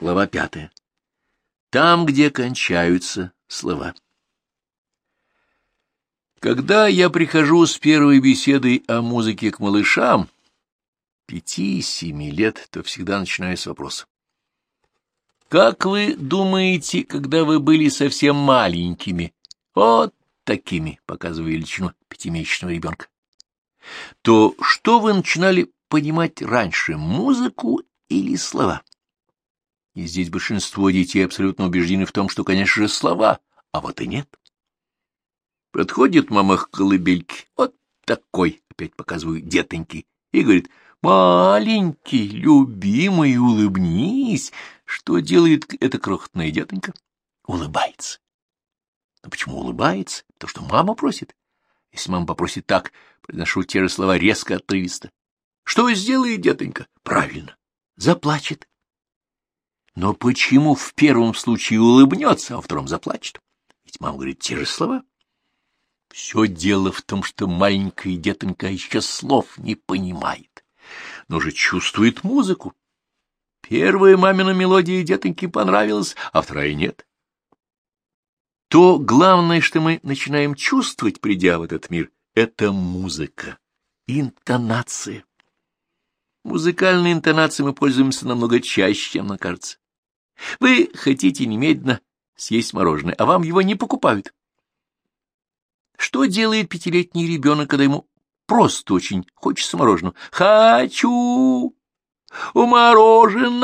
Глава пятая. Там, где кончаются слова. Когда я прихожу с первой беседой о музыке к малышам, пяти-семи лет, то всегда начинаю с вопроса. Как вы думаете, когда вы были совсем маленькими, вот такими, показывая величину пятимесячного ребенка, то что вы начинали понимать раньше, музыку или слова? И здесь большинство детей абсолютно убеждены в том, что, конечно же, слова, а вот и нет. Подходит мама к колыбельке, вот такой, опять показываю, детоньки, и говорит, маленький, любимый, улыбнись. Что делает эта крохотная детонька? Улыбается. Но почему улыбается? Потому что мама просит. Если мама попросит так, произношу те же слова резко, отрывисто. Что сделает детонька? Правильно, заплачет. Но почему в первом случае улыбнется, а во втором заплачет? Ведь мама говорит те же слова. Все дело в том, что маленькая детонька еще слов не понимает, но же чувствует музыку. Первая мамина мелодия детоньке понравилась, а вторая нет. То главное, что мы начинаем чувствовать, придя в этот мир, — это музыка, интонация. Музыкальной интонацией мы пользуемся намного чаще, чем нам кажется. Вы хотите немедленно съесть мороженое, а вам его не покупают. Что делает пятилетний ребенок, когда ему просто очень хочется мороженого? «Хочу! Мороженого!»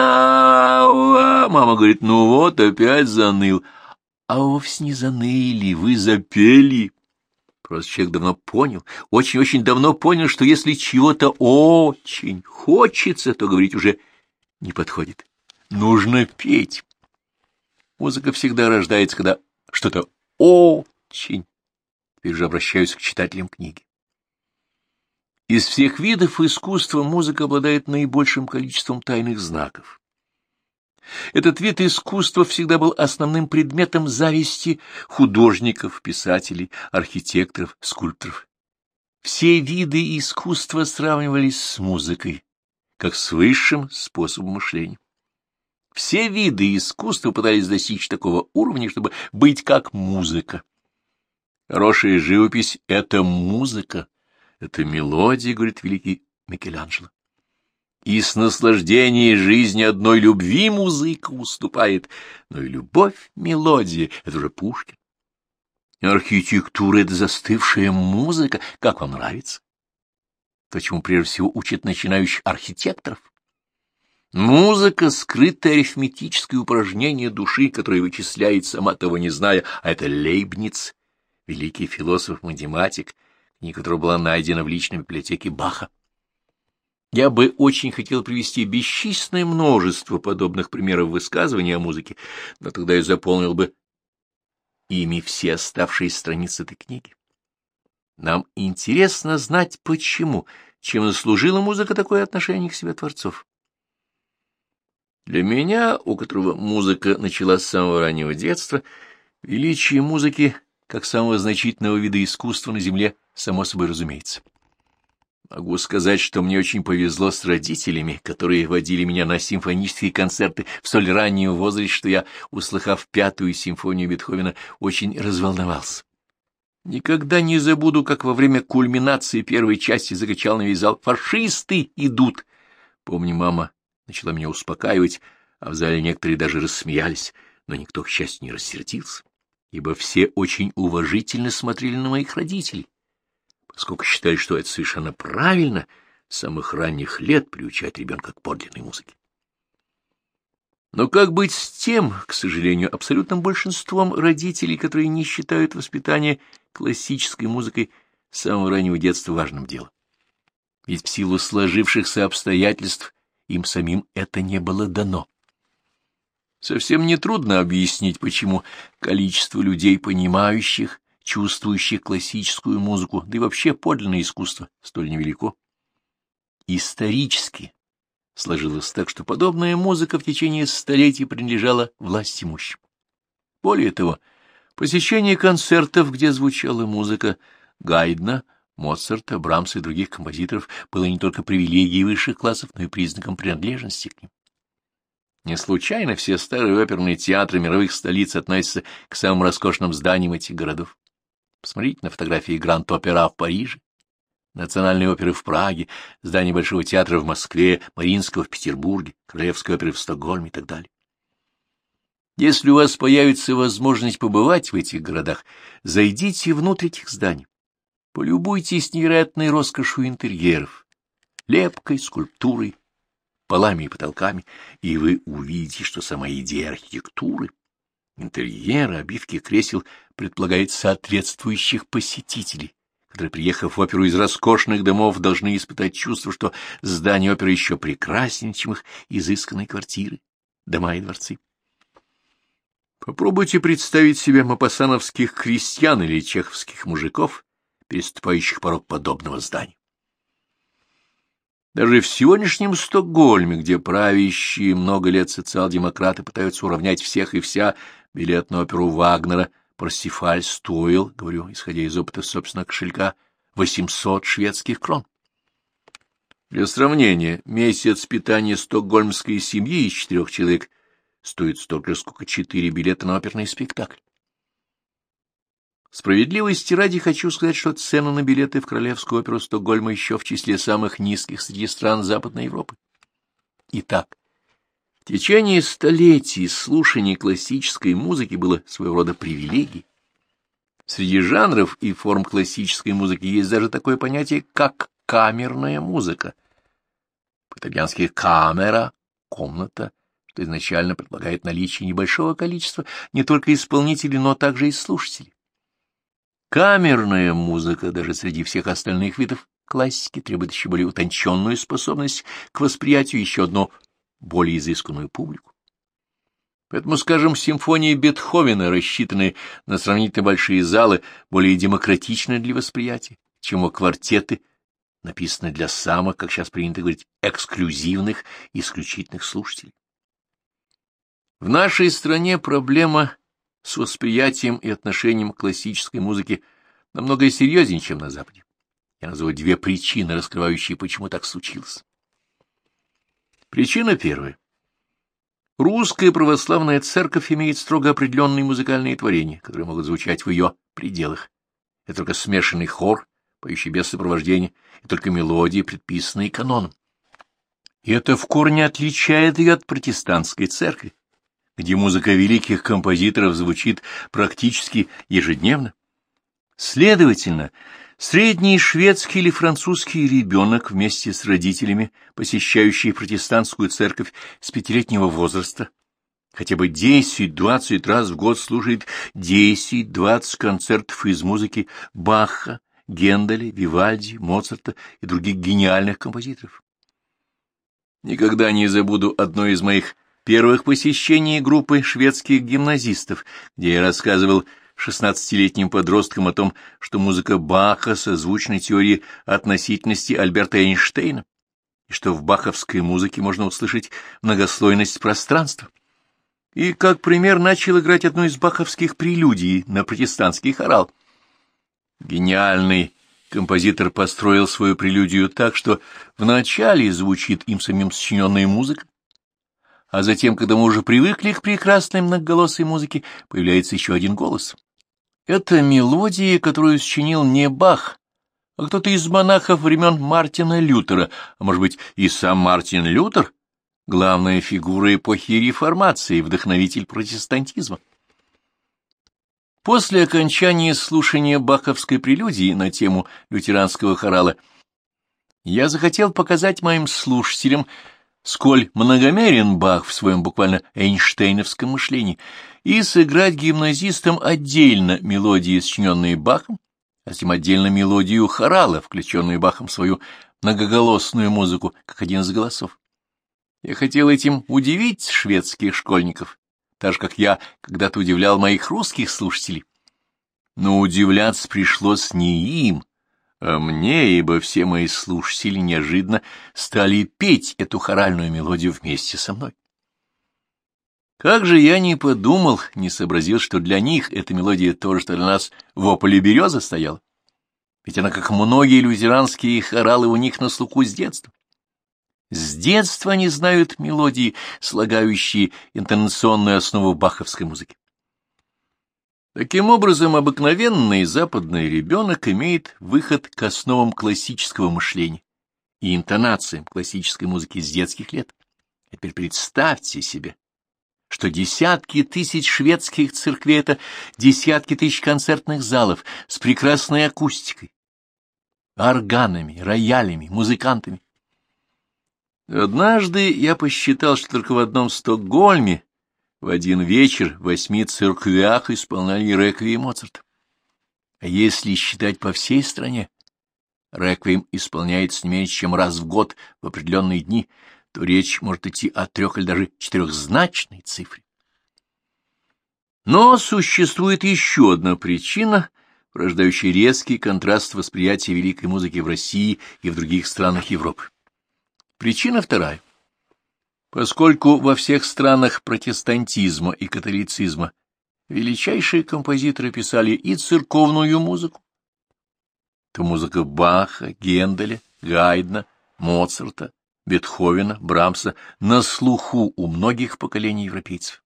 Мама говорит, «Ну вот, опять заныл». А вовсе не заныли, вы запели. Просто человек давно понял, очень-очень давно понял, что если чего-то очень хочется, то говорить уже не подходит. Нужно петь. Музыка всегда рождается, когда что-то очень Теперь же обращаюсь к читателям книги. Из всех видов искусства музыка обладает наибольшим количеством тайных знаков. Этот вид искусства всегда был основным предметом зависти художников, писателей, архитекторов, скульпторов. Все виды искусства сравнивались с музыкой, как с высшим способом мышления. Все виды искусства пытались достичь такого уровня, чтобы быть как музыка. Хорошая живопись — это музыка, это мелодия, говорит великий Микеланджело. И с наслаждением жизни одной любви музыка уступает, но и любовь, мелодия — это уже Пушкин. Архитектура — это застывшая музыка. Как вам нравится? То, чему прежде всего учат начинающих архитекторов. Музыка — скрытое арифметическое упражнение души, которое вычисляет, сама того не зная, а это Лейбниц, великий философ-математик, книга которого была найдена в личной библиотеке Баха. Я бы очень хотел привести бесчисленное множество подобных примеров высказывания о музыке, но тогда я заполнил бы ими все оставшиеся страницы этой книги. Нам интересно знать, почему, чем заслужила музыка такое отношение к себе творцов. Для меня, у которого музыка началась с самого раннего детства, величие музыки как самого значительного вида искусства на Земле, само собой разумеется. Могу сказать, что мне очень повезло с родителями, которые водили меня на симфонические концерты в столь раннем возрасте, что я, услыхав пятую симфонию Бетховена, очень разволновался. Никогда не забуду, как во время кульминации первой части закричал на весь зал «Фашисты идут!». Помню, мама начала меня успокаивать, а в зале некоторые даже рассмеялись, но никто, к счастью, не рассердился ибо все очень уважительно смотрели на моих родителей, поскольку считали, что это совершенно правильно с самых ранних лет приучать ребенка к подлинной музыке. Но как быть с тем, к сожалению, абсолютным большинством родителей, которые не считают воспитание классической музыкой с самого раннего детства важным делом? Ведь в силу сложившихся обстоятельств им самим это не было дано. Совсем нетрудно объяснить, почему количество людей, понимающих, чувствующих классическую музыку, да и вообще подлинное искусство, столь невелико. Исторически сложилось так, что подобная музыка в течение столетий принадлежала власти имущим. Более того, посещение концертов, где звучала музыка Гайдна, Моцарта, Брамса и других композиторов, было не только привилегией высших классов, но и признаком принадлежности к ним. Не случайно все старые оперные театры мировых столиц относятся к самым роскошным зданиям этих городов. Посмотрите на фотографии Гранд-Опера в Париже, Национальной оперы в Праге, здание Большого театра в Москве, Мариинского в Петербурге, Королевской оперы в Стокгольме и так далее. Если у вас появится возможность побывать в этих городах, зайдите внутрь этих зданий. Полюбуйтесь невероятной роскошью интерьеров, лепкой, скульптурой, полами и потолками, и вы увидите, что сама идея архитектуры, интерьера, обивки кресел предполагает соответствующих посетителей, которые, приехав в оперу из роскошных домов, должны испытать чувство, что здание оперы еще прекраснее, чем их изысканные квартиры, дома и дворцы. Попробуйте представить себе мапасановских крестьян или чеховских мужиков, переступающих порог подобного здания. Даже в сегодняшнем Стокгольме, где правящие много лет социал-демократы пытаются уравнять всех и вся, билет на оперу Вагнера «Парсифаль» стоил, говорю, исходя из опыта собственного кошелька, 800 шведских крон. Для сравнения, месяц питания стокгольмской семьи из четырех человек стоит столько, сколько четыре билета на оперный спектакль. Справедливости ради хочу сказать, что цены на билеты в Королевскую оперу Стокгольма еще в числе самых низких среди стран Западной Европы. Итак, в течение столетий слушание классической музыки было своего рода привилегией. Среди жанров и форм классической музыки есть даже такое понятие, как камерная музыка. По-итальянски «камера» — комната, что изначально предполагает наличие небольшого количества не только исполнителей, но также и слушателей. Камерная музыка даже среди всех остальных видов классики требует еще более утонченную способность к восприятию еще одну более изысканную публику. Поэтому, скажем, симфонии Бетховена, рассчитанные на сравнительно большие залы, более демократичны для восприятия, чем квартеты, написанные для самых, как сейчас принято говорить, эксклюзивных, исключительных слушателей. В нашей стране проблема с восприятием и отношением к классической музыке намного серьезнее, чем на Западе. Я назову две причины, раскрывающие, почему так случилось. Причина первая. Русская православная церковь имеет строго определенные музыкальные творения, которые могут звучать в ее пределах. Это только смешанный хор, поющий без сопровождения, и только мелодии, предписанные каноном. И это в корне отличает ее от протестантской церкви, где музыка великих композиторов звучит практически ежедневно. Следовательно, средний шведский или французский ребенок вместе с родителями, посещающий протестантскую церковь с пятилетнего возраста, хотя бы 10-20 раз в год слушает 10-20 концертов из музыки Баха, Генделя, Вивальди, Моцарта и других гениальных композиторов. Никогда не забуду одно из моих первых посещений группы шведских гимназистов, где я рассказывал шестнадцатилетним подросткам о том, что музыка Баха созвучна теории относительности Альберта Эйнштейна, и что в баховской музыке можно услышать многослойность пространства. И как пример начал играть одну из баховских прелюдий на протестантский хорал. Гениальный композитор построил свою прелюдию так, что вначале звучит им самим сочиненная музыка, а затем, когда мы уже привыкли к прекрасной многоголосой музыке, появляется еще один голос. Это мелодия, которую сочинил не Бах, а кто-то из монахов времен Мартина Лютера, а может быть и сам Мартин Лютер, главная фигура эпохи реформации, вдохновитель протестантизма. После окончания слушания баховской прелюдии на тему лютеранского хорала я захотел показать моим слушателям сколь многомерен Бах в своем буквально эйнштейновском мышлении, и сыграть гимназистам отдельно мелодии, сочиненные Бахом, а затем отдельно мелодию хорала, включенную Бахом в свою многоголосную музыку, как один из голосов. Я хотел этим удивить шведских школьников, так же, как я когда-то удивлял моих русских слушателей. Но удивляться пришлось не им, а мне, ибо все мои слушатели неожиданно стали петь эту хоральную мелодию вместе со мной. Как же я не подумал, не сообразил, что для них эта мелодия тоже, что для нас вопль береза стояла. Ведь она, как многие лютеранские хоралы, у них на слуху с детства. С детства они знают мелодии, слагающие интонационную основу баховской музыки. Таким образом, обыкновенный западный ребенок имеет выход к основам классического мышления и интонациям классической музыки с детских лет. А теперь представьте себе, что десятки тысяч шведских церквей — это десятки тысяч концертных залов с прекрасной акустикой, органами, роялями, музыкантами. Однажды я посчитал, что только в одном Стокгольме в один вечер в восьми церквях исполняли реквием Моцарта. А если считать по всей стране, реквием исполняется не меньше, чем раз в год в определенные дни, то речь может идти о трех или даже четырехзначной цифре. Но существует еще одна причина, рождающая резкий контраст восприятия великой музыки в России и в других странах Европы. Причина вторая. Поскольку во всех странах протестантизма и католицизма величайшие композиторы писали и церковную музыку, то музыка Баха, Генделя, Гайдна, Моцарта, Бетховена, Брамса на слуху у многих поколений европейцев.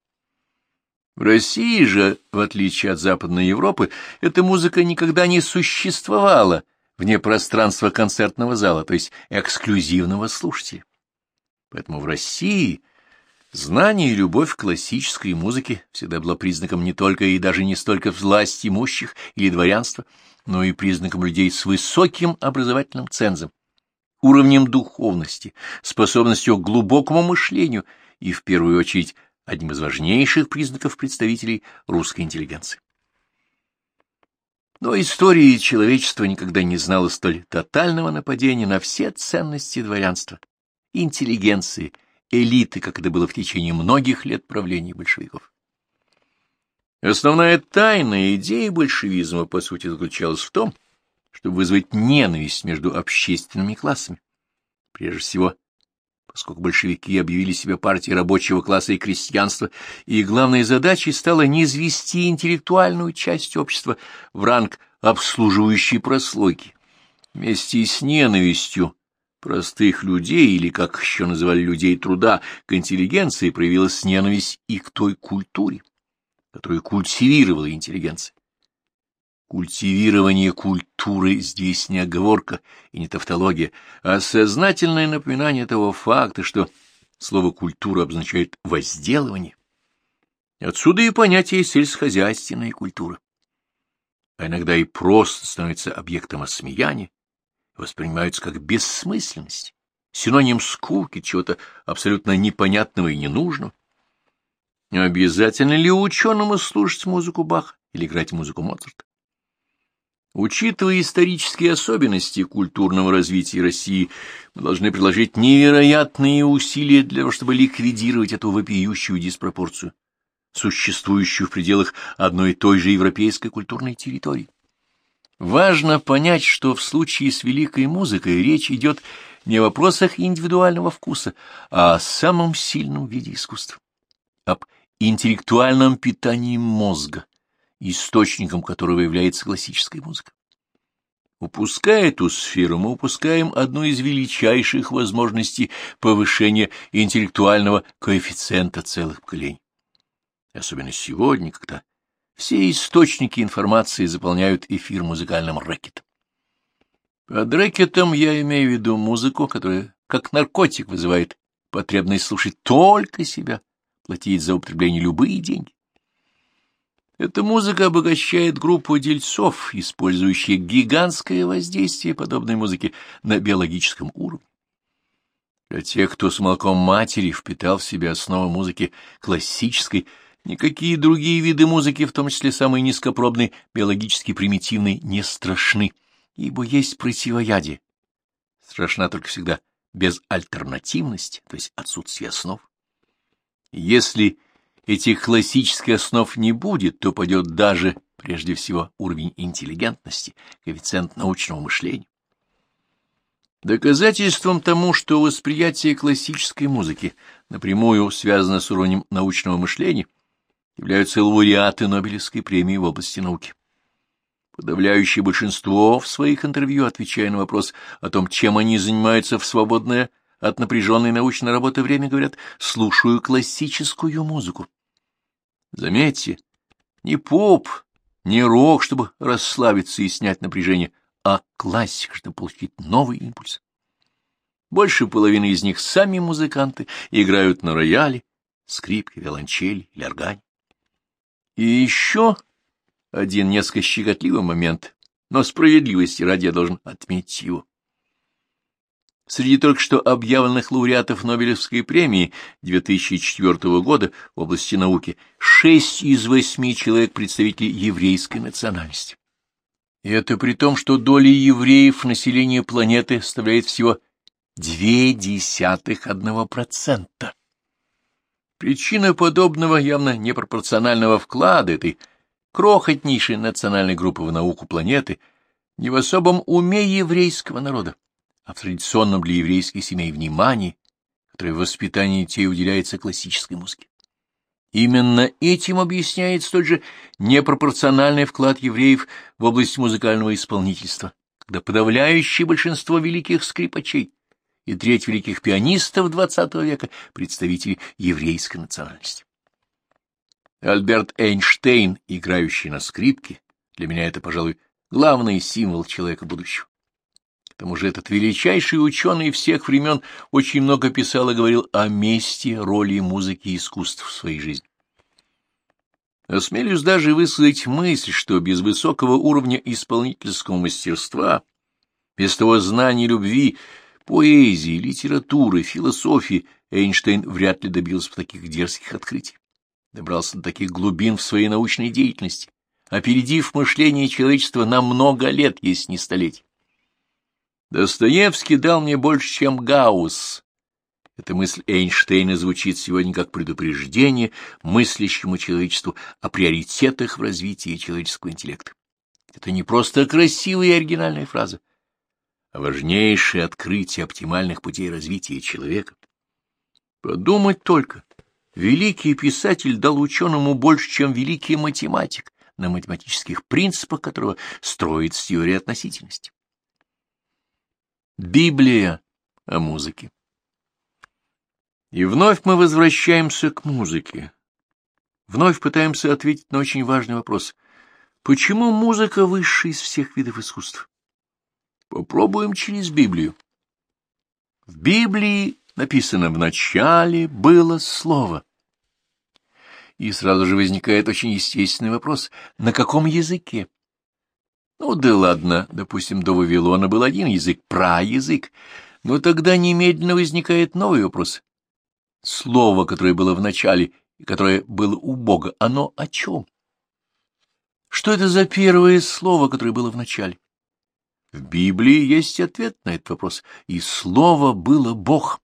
В России же, в отличие от Западной Европы, эта музыка никогда не существовала вне пространства концертного зала, то есть эксклюзивного слушателя. Поэтому в России знание и любовь к классической музыке всегда была признаком не только и даже не столько власти имущих или дворянства, но и признаком людей с высоким образовательным цензом, уровнем духовности, способностью к глубокому мышлению и, в первую очередь, одним из важнейших признаков представителей русской интеллигенции. Но история человечества никогда не знала столь тотального нападения на все ценности дворянства, интеллигенции, элиты, как это было в течение многих лет правления большевиков. Основная тайна идеи большевизма, по сути, заключалась в том, чтобы вызвать ненависть между общественными классами. Прежде всего, поскольку большевики объявили себя партией рабочего класса и крестьянства, и главной задачей стало не извести интеллектуальную часть общества в ранг обслуживающей прослойки. Вместе с ненавистью простых людей, или, как еще называли людей труда, к интеллигенции проявилась ненависть и к той культуре, которую культивировала интеллигенция. Культивирование культуры здесь не оговорка и не тавтология, а сознательное напоминание того факта, что слово «культура» обозначает «возделывание». Отсюда и понятие сельскохозяйственной культуры. А иногда и просто становится объектом осмеяния, воспринимаются как бессмысленность, синоним скуки, чего-то абсолютно непонятного и ненужного. Обязательно ли ученому слушать музыку Баха или играть музыку Моцарта? Учитывая исторические особенности культурного развития России, мы должны приложить невероятные усилия для того, чтобы ликвидировать эту вопиющую диспропорцию, существующую в пределах одной и той же европейской культурной территории. Важно понять, что в случае с великой музыкой речь идет не о вопросах индивидуального вкуса, а о самом сильном виде искусства, об интеллектуальном питании мозга, источником которого является классическая музыка. Упуская эту сферу, мы упускаем одну из величайших возможностей повышения интеллектуального коэффициента целых поколений. Особенно сегодня, когда все источники информации заполняют эфир музыкальным рэкетом. Под рэкетом я имею в виду музыку, которая как наркотик вызывает потребность слушать только себя, платить за употребление любые деньги. Эта музыка обогащает группу дельцов, использующих гигантское воздействие подобной музыки на биологическом уровне. Для тех, кто с молоком матери впитал в себя основы музыки классической, никакие другие виды музыки, в том числе самые низкопробные, биологически примитивные, не страшны, ибо есть противоядие. Страшна только всегда безальтернативность, то есть отсутствие основ. Если этих классических основ не будет, то пойдет даже, прежде всего, уровень интеллигентности, коэффициент научного мышления. Доказательством тому, что восприятие классической музыки напрямую связано с уровнем научного мышления, являются лауреаты Нобелевской премии в области науки. Подавляющее большинство в своих интервью, отвечая на вопрос о том, чем они занимаются в свободное от напряженной научной работы время, говорят, слушаю классическую музыку. Заметьте, не поп, не рок, чтобы расслабиться и снять напряжение, а классика, чтобы получить новый импульс. Больше половины из них сами музыканты играют на рояле, скрипке, виолончели или органе. И еще один несколько щекотливый момент, но справедливости ради я должен отметить его. Среди только что объявленных лауреатов Нобелевской премии 2004 года в области науки шесть из восьми человек представителей еврейской национальности. И это при том, что доля евреев в населении планеты составляет всего две десятых одного процента. Причина подобного явно непропорционального вклада этой крохотнейшей национальной группы в науку планеты не в особом уме еврейского народа а в традиционном для еврейских семей внимании, которое в воспитании детей уделяется классической музыке. Именно этим объясняет столь же непропорциональный вклад евреев в область музыкального исполнительства, когда подавляющее большинство великих скрипачей и треть великих пианистов XX века — представители еврейской национальности. Альберт Эйнштейн, играющий на скрипке, для меня это, пожалуй, главный символ человека будущего. К тому же этот величайший ученый всех времен очень много писал и говорил о месте, роли музыки и искусств в своей жизни. Осмелюсь даже высказать мысль, что без высокого уровня исполнительского мастерства, без того знания любви, поэзии, литературы, философии, Эйнштейн вряд ли добился бы таких дерзких открытий, добрался до таких глубин в своей научной деятельности, опередив мышление человечества на много лет, если не столетий. Достоевский дал мне больше, чем Гаусс. Эта мысль Эйнштейна звучит сегодня как предупреждение мыслящему человечеству о приоритетах в развитии человеческого интеллекта. Это не просто красивая и оригинальная фраза, важнейшее открытие оптимальных путей развития человека. Подумать только, великий писатель дал ученому больше, чем великий математик, на математических принципах которого строится теория относительности. Библия о музыке. И вновь мы возвращаемся к музыке. Вновь пытаемся ответить на очень важный вопрос. Почему музыка высшая из всех видов искусств? Попробуем через Библию. В Библии написано «в начале было слово». И сразу же возникает очень естественный вопрос, на каком языке? Ну да ладно, допустим, до Вавилона был один язык, праязык, но тогда немедленно возникает новый вопрос. Слово, которое было в начале и которое было у Бога, оно о чем? Что это за первое слово, которое было в начале? В Библии есть ответ на этот вопрос, и слово было Бог.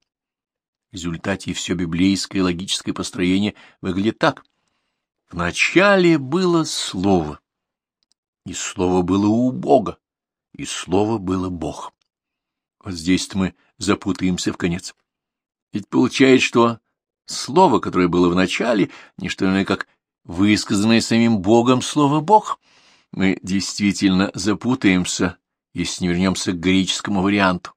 В результате все библейское логическое построение выглядит так. В начале было слово. И слово было у Бога, и слово было Бог. Вот здесь-то мы запутаемся в конец. Ведь получается, что слово, которое было в начале, не что иное, как высказанное самим Богом слово «Бог», мы действительно запутаемся, если не вернемся к греческому варианту.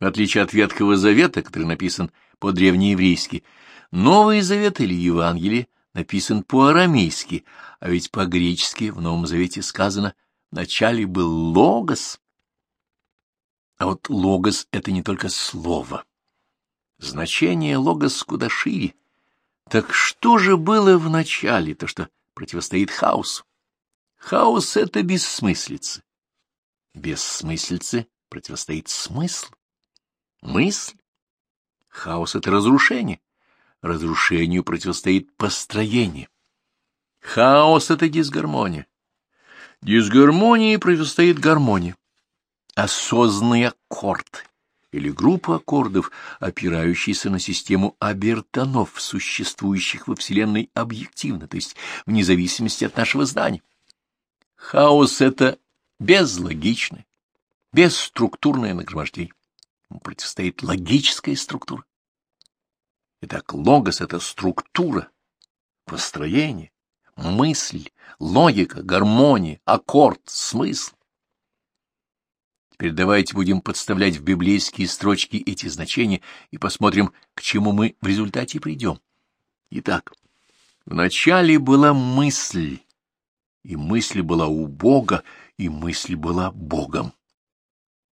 В отличие от Ветхого Завета, который написан по-древнееврейски, Новый Завет или Евангелие написан по-арамейски, а ведь по-гречески в Новом Завете сказано «вначале был логос». А вот логос — это не только слово. Значение логос куда шире. Так что же было в начале, то, что противостоит хаосу? Хаос — это бессмыслица. Бессмыслице противостоит смысл, мысль. Хаос — это разрушение разрушению противостоит построение. Хаос — это дисгармония. Дисгармонии противостоит гармония. Осознанный аккорд или группа аккордов, опирающиеся на систему обертонов, существующих во Вселенной объективно, то есть вне зависимости от нашего знания. Хаос — это безлогичное, бесструктурное нагромождение. Ему противостоит логическая структура. Итак, логос — это структура, построение, мысль, логика, гармония, аккорд, смысл. Теперь давайте будем подставлять в библейские строчки эти значения и посмотрим, к чему мы в результате придем. Итак, вначале была мысль, и мысль была у Бога, и мысль была Богом.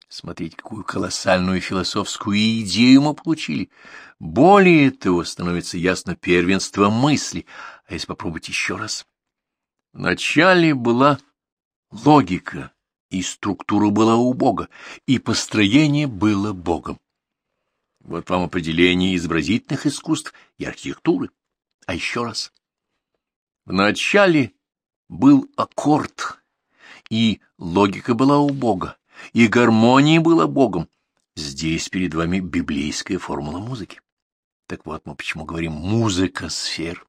Смотрите, какую колоссальную философскую идею мы получили. Более того, становится ясно первенство мысли. А если попробовать еще раз? Вначале была логика, и структура была у Бога, и построение было Богом. Вот вам определение изобразительных искусств и архитектуры. А еще раз. Вначале был аккорд, и логика была у Бога, и гармония была Богом. Здесь перед вами библейская формула музыки. Так вот мы почему говорим «музыка сфер».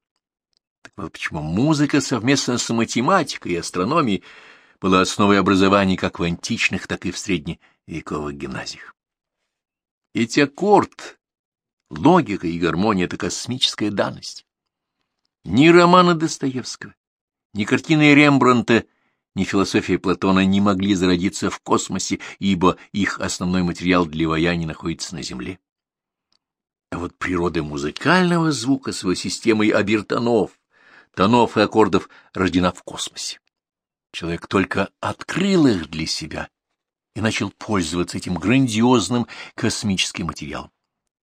Так вот почему музыка совместно с математикой и астрономией была основой образования как в античных, так и в средневековых гимназиях. Эти аккорд, логика и гармония — это космическая данность. Ни романа Достоевского, ни картины Рембрандта, ни философия Платона не могли зародиться в космосе, ибо их основной материал для ваяния находится на Земле. А вот природа музыкального звука с его системой обертонов, тонов и аккордов рождена в космосе. Человек только открыл их для себя и начал пользоваться этим грандиозным космическим материалом.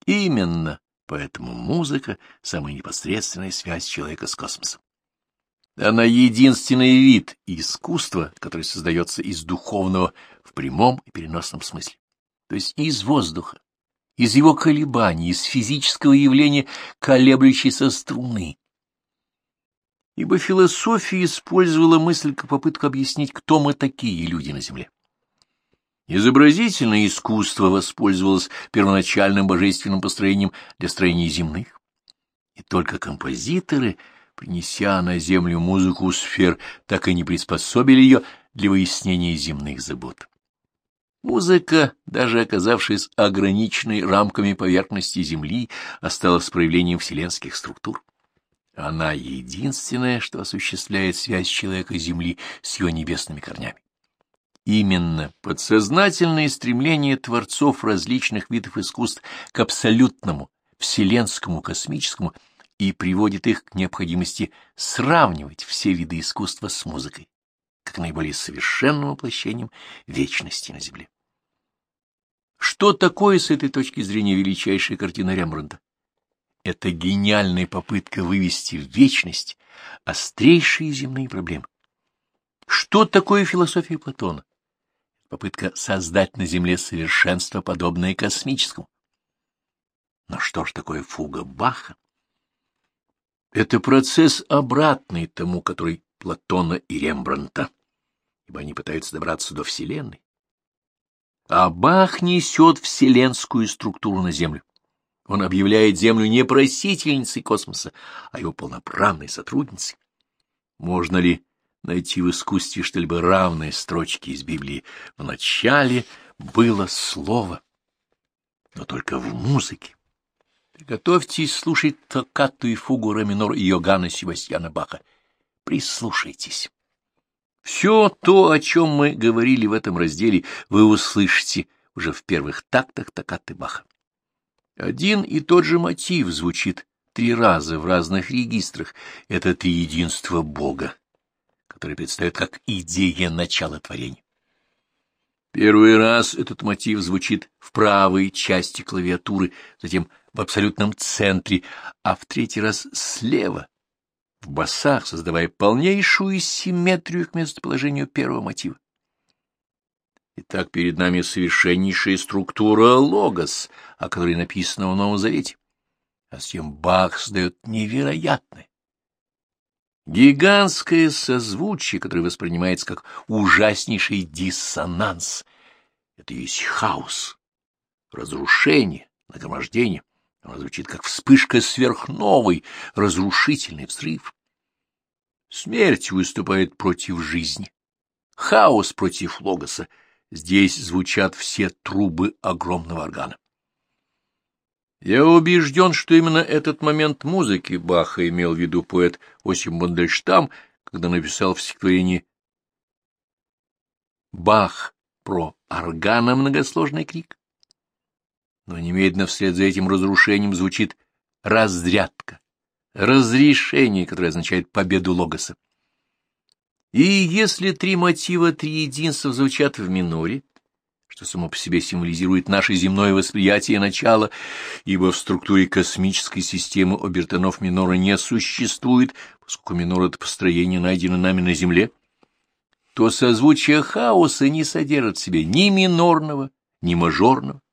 Именно поэтому музыка — самая непосредственная связь человека с космосом. Она единственный вид искусства, который создается из духовного в прямом и переносном смысле, то есть из воздуха, из его колебаний, из физического явления колеблющейся струны. Ибо философия использовала мысль как попытку объяснить, кто мы такие люди на Земле. Изобразительное искусство воспользовалось первоначальным божественным построением для строения земных. И только композиторы, принеся на Землю музыку сфер, так и не приспособили ее для выяснения земных забот. Музыка, даже оказавшись ограниченной рамками поверхности Земли, осталась проявлением вселенских структур. Она единственная, что осуществляет связь человека и Земли с ее небесными корнями. Именно подсознательное стремление творцов различных видов искусств к абсолютному, вселенскому, космическому и приводит их к необходимости сравнивать все виды искусства с музыкой, как наиболее совершенным воплощением вечности на Земле. Что такое с этой точки зрения величайшая картина Рембрандта? Это гениальная попытка вывести в вечность острейшие земные проблемы. Что такое философия Платона? Попытка создать на Земле совершенство, подобное космическому. Но что ж такое фуга Баха? Это процесс обратный тому, который Платона и Рембранта, ибо они пытаются добраться до Вселенной. А Бах несет вселенскую структуру на Землю. Он объявляет Землю не просительницей космоса, а его полноправной сотрудницей. Можно ли найти в искусстве что-либо равное строчке из Библии? Вначале было слово, но только в музыке. Приготовьтесь слушать токкату и фугу ре минор Йоганна Себастьяна Баха. Прислушайтесь. Все то, о чем мы говорили в этом разделе, вы услышите уже в первых тактах токкаты Баха. Один и тот же мотив звучит три раза в разных регистрах. Это триединство Бога, которое предстает как идея начала творения. Первый раз этот мотив звучит в правой части клавиатуры, затем в абсолютном центре, а в третий раз слева, в басах, создавая полнейшую симметрию к местоположению первого мотива. Итак, перед нами совершеннейшая структура логос, о которой написано в Новом Завете. А с тем Бах создает невероятное. Гигантское созвучие, которое воспринимается как ужаснейший диссонанс. Это есть хаос, разрушение, нагромождение. Оно звучит как вспышка сверхновой, разрушительный взрыв. Смерть выступает против жизни, хаос против логоса, Здесь звучат все трубы огромного органа. Я убежден, что именно этот момент музыки Баха имел в виду поэт Осип Мандельштам, когда написал в стихотворении «Бах про органа многосложный крик. Но немедленно вслед за этим разрушением звучит разрядка, разрешение, которое означает победу Логоса. И если три мотива три единства звучат в миноре, что само по себе символизирует наше земное восприятие начала, ибо в структуре космической системы обертонов минора не существует, поскольку минор — это построение, найдено нами на Земле, то созвучие хаоса не содержит в себе ни минорного, ни мажорного.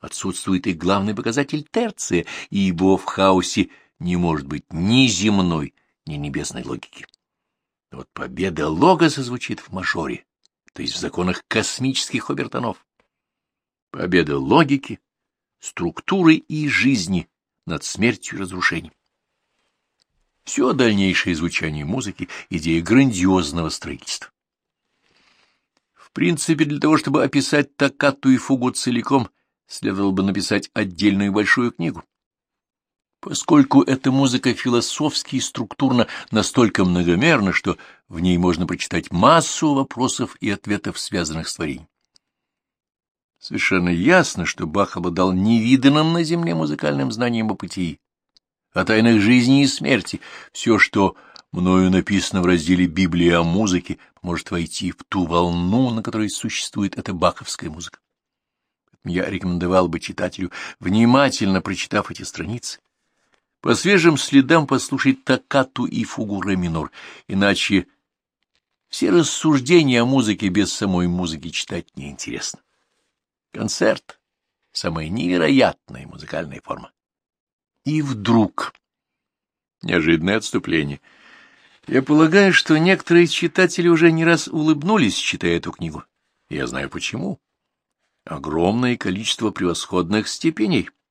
Отсутствует и главный показатель терция, ибо в хаосе не может быть ни земной, ни небесной логики. Вот победа Логоса звучит в мажоре, то есть в законах космических обертонов. Победа логики, структуры и жизни над смертью и разрушением. Все дальнейшее звучание музыки — идея грандиозного строительства. В принципе, для того, чтобы описать токкату и фугу целиком, следовало бы написать отдельную большую книгу. Поскольку эта музыка философски и структурно настолько многомерна, что в ней можно прочитать массу вопросов и ответов, связанных с творением. Совершенно ясно, что Бах обладал невиданным на земле музыкальным знанием о бытии, о тайнах жизни и смерти. Все, что мною написано в разделе Библии о музыке, может войти в ту волну, на которой существует эта баховская музыка. Я рекомендовал бы читателю, внимательно прочитав эти страницы, по свежим следам послушать токкату и фугу ре минор, иначе все рассуждения о музыке без самой музыки читать неинтересно. Концерт — самая невероятная музыкальная форма. И вдруг... Неожиданное отступление. Я полагаю, что некоторые читатели уже не раз улыбнулись, читая эту книгу. Я знаю почему. Огромное количество превосходных степеней —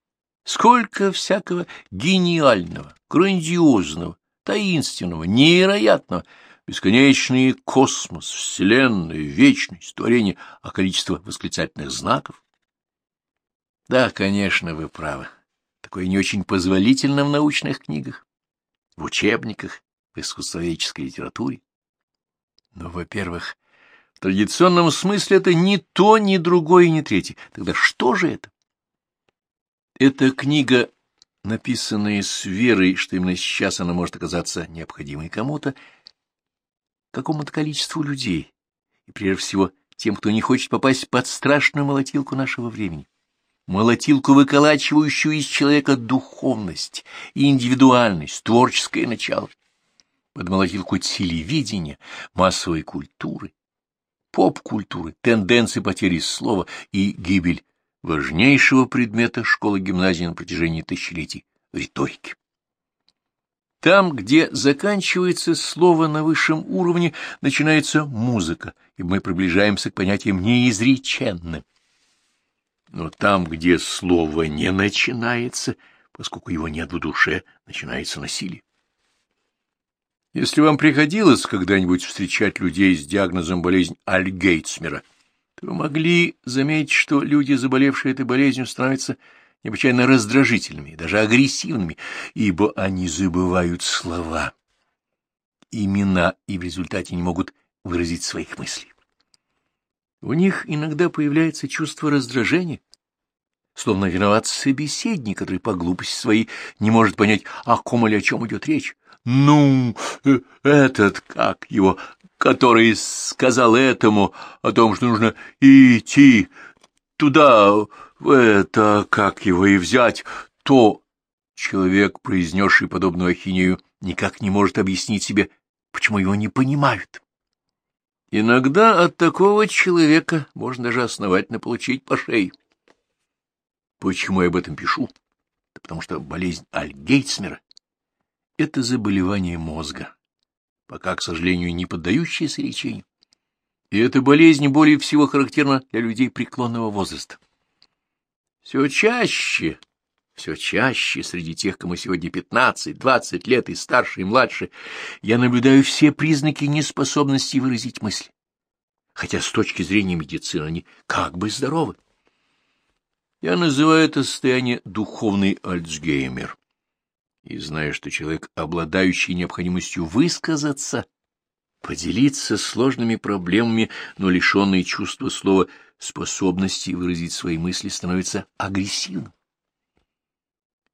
Сколько всякого гениального, грандиозного, таинственного, невероятного, бесконечный космос, вселенная, вечность, творение, а количество восклицательных знаков. Да, конечно, вы правы. Такое не очень позволительно в научных книгах, в учебниках, в искусствоведческой литературе. Но, во-первых, в традиционном смысле это ни то, ни другое, ни третье. Тогда что же это? Эта книга, написанная с верой, что именно сейчас она может оказаться необходимой кому-то, какому-то количеству людей, и прежде всего тем, кто не хочет попасть под страшную молотилку нашего времени, молотилку, выколачивающую из человека духовность, индивидуальность, творческое начало, под молотилку телевидения, массовой культуры, поп-культуры, тенденции потери слова и гибель важнейшего предмета школы-гимназии на протяжении тысячелетий — риторики. Там, где заканчивается слово на высшем уровне, начинается музыка, и мы приближаемся к понятиям неизреченным. Но там, где слово не начинается, поскольку его нет в душе, начинается насилие. Если вам приходилось когда-нибудь встречать людей с диагнозом болезнь Альгейцмера, вы могли заметить, что люди, заболевшие этой болезнью, становятся необычайно раздражительными, даже агрессивными, ибо они забывают слова, имена и в результате не могут выразить своих мыслей. У них иногда появляется чувство раздражения, словно виноват собеседник, который по глупости своей не может понять, о ком или о чем идет речь. Ну, э, этот, как его, который сказал этому о том, что нужно идти туда, в это, как его и взять, то человек, произнесший подобную ахинею, никак не может объяснить себе, почему его не понимают. Иногда от такого человека можно даже основательно получить по шее. Почему я об этом пишу? Да потому что болезнь Альгейцмера — это заболевание мозга, пока, к сожалению, не поддающаяся лечению. И эта болезнь более всего характерна для людей преклонного возраста. Все чаще, все чаще среди тех, кому сегодня 15, 20 лет и старше, и младше, я наблюдаю все признаки неспособности выразить мысли. Хотя с точки зрения медицины они как бы здоровы. Я называю это состояние духовный Альцгеймер и знаю, что человек, обладающий необходимостью высказаться, поделиться сложными проблемами, но лишенные чувства слова способности выразить свои мысли становится агрессивным.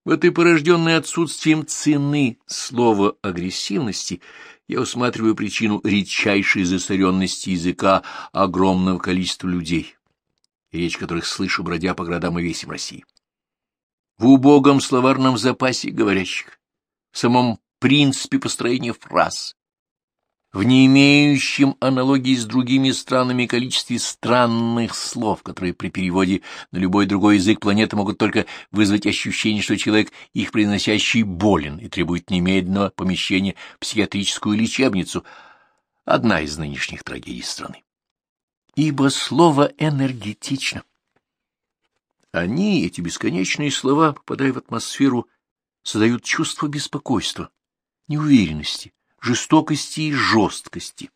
В этой порожденной отсутствием цены слова агрессивности я усматриваю причину редчайшей засоренности языка огромного количества людей, речь которых слышу, бродя по городам и весим России. В убогом словарном запасе говорящих, в самом принципе построения фраз, в не имеющем аналогии с другими странами количестве странных слов, которые при переводе на любой другой язык планеты могут только вызвать ощущение, что человек, их произносящий, болен и требует немедленного помещения в психиатрическую лечебницу. Одна из нынешних трагедий страны. Ибо слово энергетично. Они, эти бесконечные слова, попадая в атмосферу, создают чувство беспокойства, неуверенности, жестокости и жесткости.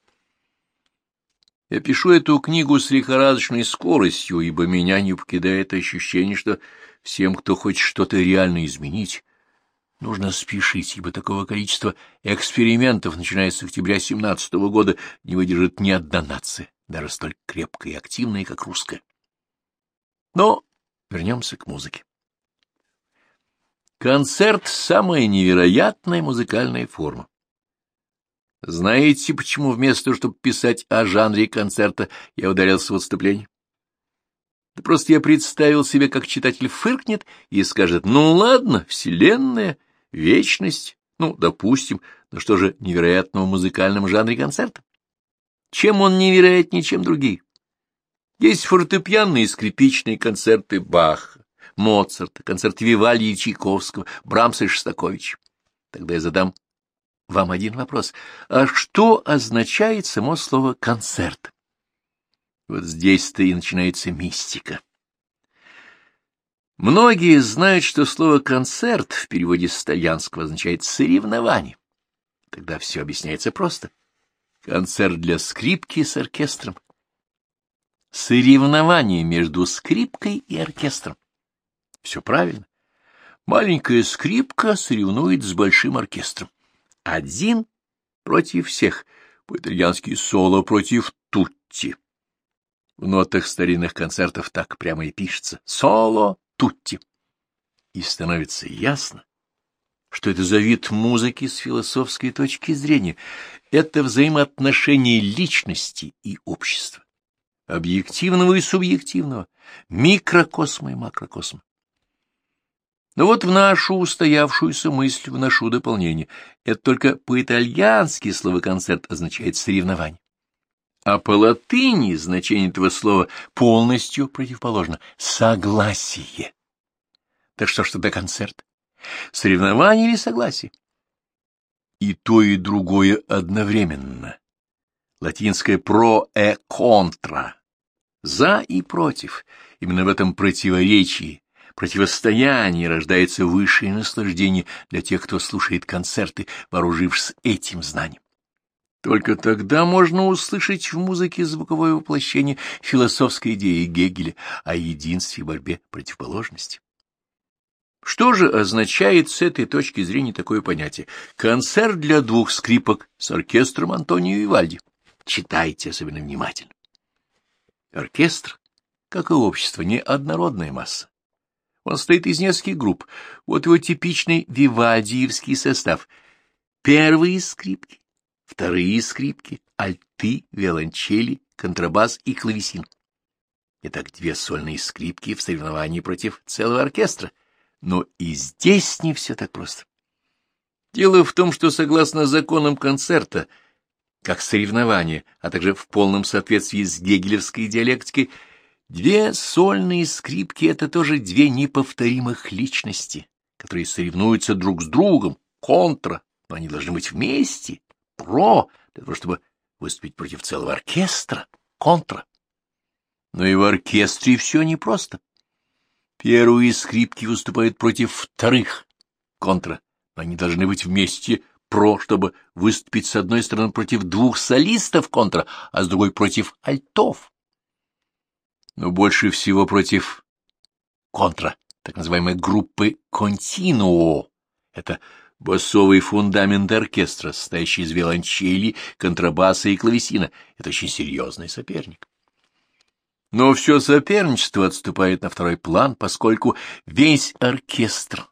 Я пишу эту книгу с лихорадочной скоростью, ибо меня не покидает ощущение, что всем, кто хочет что-то реально изменить, нужно спешить, ибо такого количества экспериментов, начиная с октября 17 года, не выдержит ни одна нация, даже столь крепкая и активная, как русская. Но вернемся к музыке. Концерт — самая невероятная музыкальная форма. Знаете, почему вместо того, чтобы писать о жанре концерта, я ударился в отступление? Да просто я представил себе, как читатель фыркнет и скажет, ну ладно, вселенная, вечность, ну, допустим, но что же невероятного в музыкальном жанре концерта? Чем он невероятнее, чем другие? Есть фортепианные и скрипичные концерты Баха, Моцарта, концерты Вивальди и Чайковского, Брамса и Шостаковича. Тогда я задам вам один вопрос. А что означает само слово «концерт»? Вот здесь-то и начинается мистика. Многие знают, что слово «концерт» в переводе с итальянского означает «соревнование». Тогда все объясняется просто. Концерт для скрипки с оркестром. Соревнование между скрипкой и оркестром. Все правильно. Маленькая скрипка соревнует с большим оркестром один против всех, по-итальянски соло против тутти. В нотах старинных концертов так прямо и пишется «соло тутти». И становится ясно, что это за вид музыки с философской точки зрения. Это взаимоотношение личности и общества, объективного и субъективного, микрокосма и макрокосма. Но вот в нашу устоявшуюся мысль вношу дополнение. Это только по-итальянски слово «концерт» означает «соревнование». А по латыни значение этого слова полностью противоположно — «согласие». Так что ж тогда концерт? Соревнование или согласие? И то, и другое одновременно. Латинское «про» и «контра» — «за» и «против». Именно в этом противоречии противостоянии рождается высшее наслаждение для тех, кто слушает концерты, вооружившись этим знанием. Только тогда можно услышать в музыке звуковое воплощение философской идеи Гегеля о единстве и борьбе противоположности. Что же означает с этой точки зрения такое понятие? Концерт для двух скрипок с оркестром Антонио Вивальди. Читайте особенно внимательно. Оркестр, как и общество, не однородная масса. Он состоит из нескольких групп. Вот его типичный вивальдиевский состав. Первые скрипки, вторые скрипки, альты, виолончели, контрабас и клавесин. Итак, две сольные скрипки в соревновании против целого оркестра. Но и здесь не все так просто. Дело в том, что согласно законам концерта, как соревнование, а также в полном соответствии с гегелевской диалектикой, Две сольные скрипки — это тоже две неповторимых личности, которые соревнуются друг с другом, контра, но они должны быть вместе, про, для того, чтобы выступить против целого оркестра, контра. Но и в оркестре все непросто. Первые скрипки выступают против вторых, контра, но они должны быть вместе, про, чтобы выступить с одной стороны против двух солистов контра, а с другой против альтов но больше всего против контра, так называемой группы континуо. Это басовый фундамент оркестра, состоящий из виолончели, контрабаса и клавесина. Это очень серьезный соперник. Но все соперничество отступает на второй план, поскольку весь оркестр,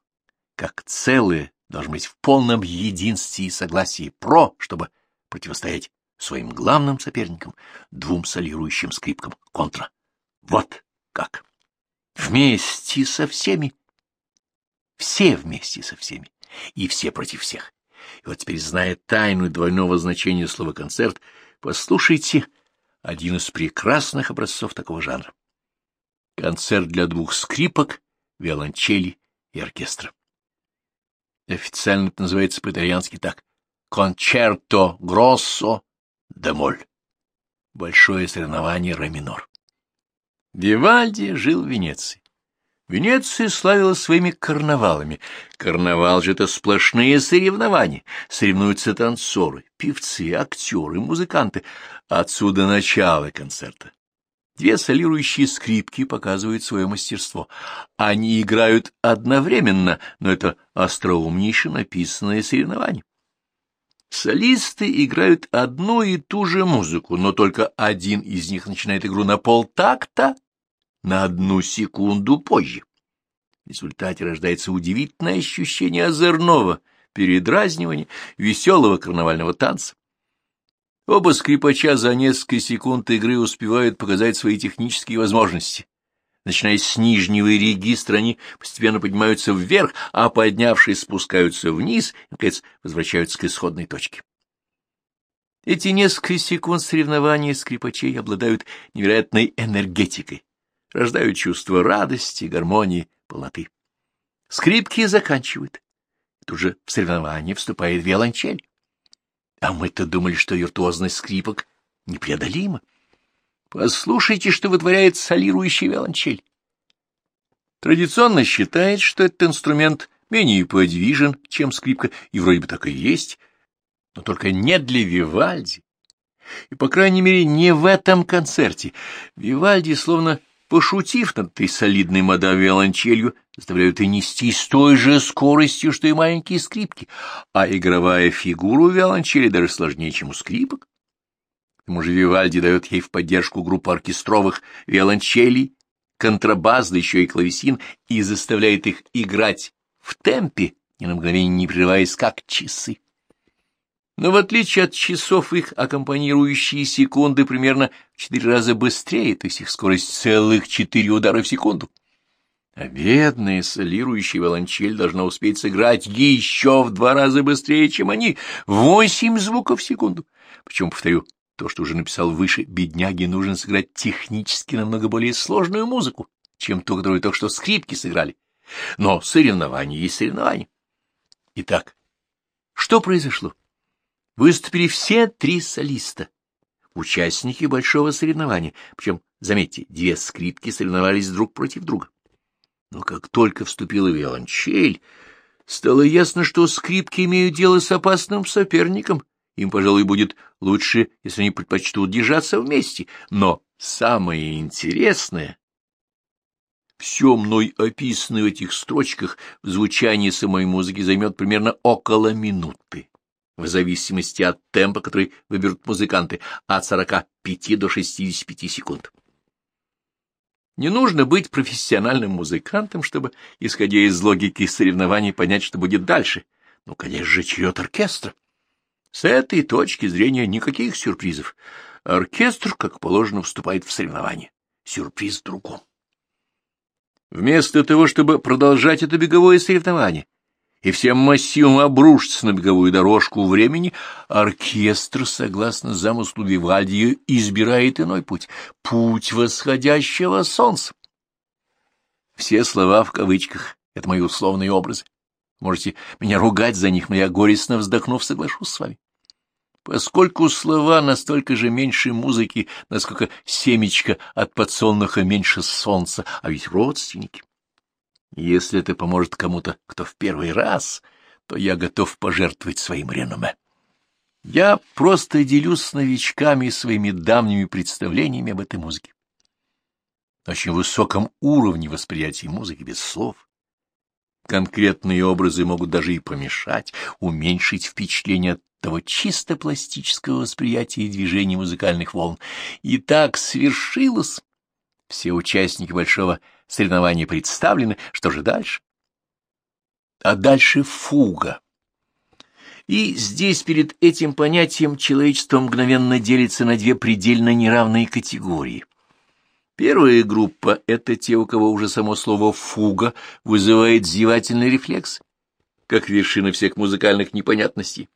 как целое, должен быть в полном единстве и согласии про, чтобы противостоять своим главным соперникам, двум солирующим скрипкам контра. Вот как. Вместе со всеми. Все вместе со всеми. И все против всех. И вот теперь, зная тайну двойного значения слова «концерт», послушайте один из прекрасных образцов такого жанра. Концерт для двух скрипок, виолончели и оркестра. Официально это называется по-итальянски так «Кончерто гроссо де моль» — большое соревнование ре минор. Вивальди жил в Венеции. Венеция славилась своими карнавалами. Карнавал же — это сплошные соревнования. Соревнуются танцоры, певцы, актеры, музыканты. Отсюда начало концерта. Две солирующие скрипки показывают свое мастерство. Они играют одновременно, но это остроумнейше написанное соревнование. Солисты играют одну и ту же музыку, но только один из них начинает игру на полтакта на одну секунду позже. В результате рождается удивительное ощущение озорного передразнивания, веселого карнавального танца. Оба скрипача за несколько секунд игры успевают показать свои технические возможности. Начиная с нижнего регистра, они постепенно поднимаются вверх, а поднявшись, спускаются вниз и, наконец, возвращаются к исходной точке. Эти несколько секунд соревнования скрипачей обладают невероятной энергетикой, рождают чувство радости, гармонии, полноты. Скрипки заканчивают. Тут же в соревнование вступает виолончель. А мы-то думали, что виртуозность скрипок непреодолима. Послушайте, что вытворяет солирующий виолончель. Традиционно считает, что этот инструмент менее подвижен, чем скрипка, и вроде бы так и есть, но только не для Вивальди. И, по крайней мере, не в этом концерте. Вивальди словно пошутив над этой солидной мадам виолончелью, заставляют и нести с той же скоростью, что и маленькие скрипки, а игровая фигура у виолончели даже сложнее, чем у скрипок. К тому же Вивальди дает ей в поддержку группу оркестровых виолончелей, контрабас, да еще и клавесин, и заставляет их играть в темпе, ни на мгновение не прерываясь, как часы. Но в отличие от часов их аккомпанирующие секунды примерно в четыре раза быстрее, то есть их скорость целых четыре удара в секунду. А бедная солирующая виолончель должна успеть сыграть еще в два раза быстрее, чем они, восемь звуков в секунду. Причем, повторю, то, что уже написал выше, бедняге нужно сыграть технически намного более сложную музыку, чем ту, которую только что скрипки сыграли. Но соревнование есть соревнование. Итак, что произошло? Выступили все три солиста, участники большого соревнования, причем, заметьте, две скрипки соревновались друг против друга. Но как только вступила виолончель, стало ясно, что скрипки имеют дело с опасным соперником, им, пожалуй, будет лучше, если они предпочтут держаться вместе. Но самое интересное все мной описанное в этих строчках в звучании самой музыки займет примерно около минуты в зависимости от темпа, который выберут музыканты, от 45 до 65 секунд. Не нужно быть профессиональным музыкантом, чтобы, исходя из логики соревнований, понять, что будет дальше. Ну, конечно же, черед оркестра. С этой точки зрения никаких сюрпризов. Оркестр, как положено, вступает в соревнование. Сюрприз другом. Вместо того, чтобы продолжать это беговое соревнование, и всем массивом обрушится на беговую дорожку времени, оркестр, согласно замыслу Вивальди, избирает иной путь — путь восходящего солнца. Все слова в кавычках — это мои условные образы. Можете меня ругать за них, но я, горестно вздохнув, соглашусь с вами. Поскольку слова настолько же меньше музыки, насколько семечко от подсолнуха меньше солнца, а ведь родственники. Если это поможет кому-то, кто в первый раз, то я готов пожертвовать своим реноме. Я просто делюсь с новичками своими давними представлениями об этой музыке. Очень высоком уровне восприятия музыки без слов. Конкретные образы могут даже и помешать, уменьшить впечатление от того чисто пластического восприятия и движения музыкальных волн. И так свершилось. Все участники большого соревнования представлены. Что же дальше? А дальше фуга. И здесь перед этим понятием человечество мгновенно делится на две предельно неравные категории. Первая группа — это те, у кого уже само слово «фуга» вызывает зевательный рефлекс, как вершина всех музыкальных непонятностей.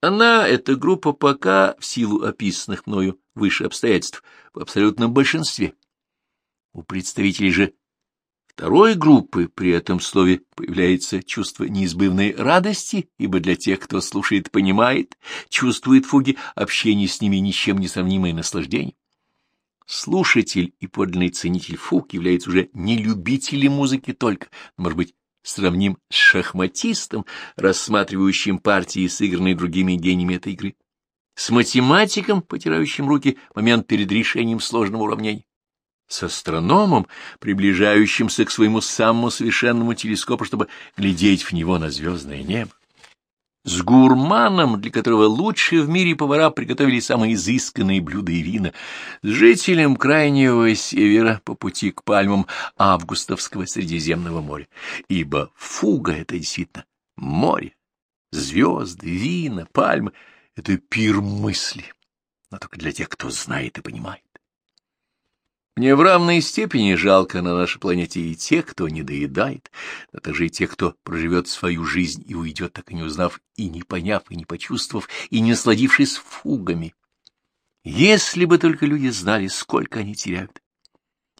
Она, эта группа, пока, в силу описанных мною выше обстоятельств, в абсолютном большинстве. У представителей же второй группы при этом слове появляется чувство неизбывной радости, ибо для тех, кто слушает, понимает, чувствует фуги, общение с ними ничем не сравнимое наслаждение. Слушатель и подлинный ценитель фуг является уже не любителем музыки только, может быть, сравним с шахматистом, рассматривающим партии, сыгранные другими гениями этой игры, с математиком, потирающим руки в момент перед решением сложного уравнения, с астрономом, приближающимся к своему самому совершенному телескопу, чтобы глядеть в него на звездное небо с гурманом, для которого лучшие в мире повара приготовили самые изысканные блюда и вина, с жителем крайнего севера по пути к пальмам августовского Средиземного моря. Ибо фуга — это действительно море, звезды, вина, пальмы — это пир мысли, но только для тех, кто знает и понимает. Мне в равной степени жалко на нашей планете и тех, кто не доедает, а также и тех, кто проживет свою жизнь и уйдет, так и не узнав, и не поняв, и не почувствовав, и не насладившись фугами. Если бы только люди знали, сколько они теряют.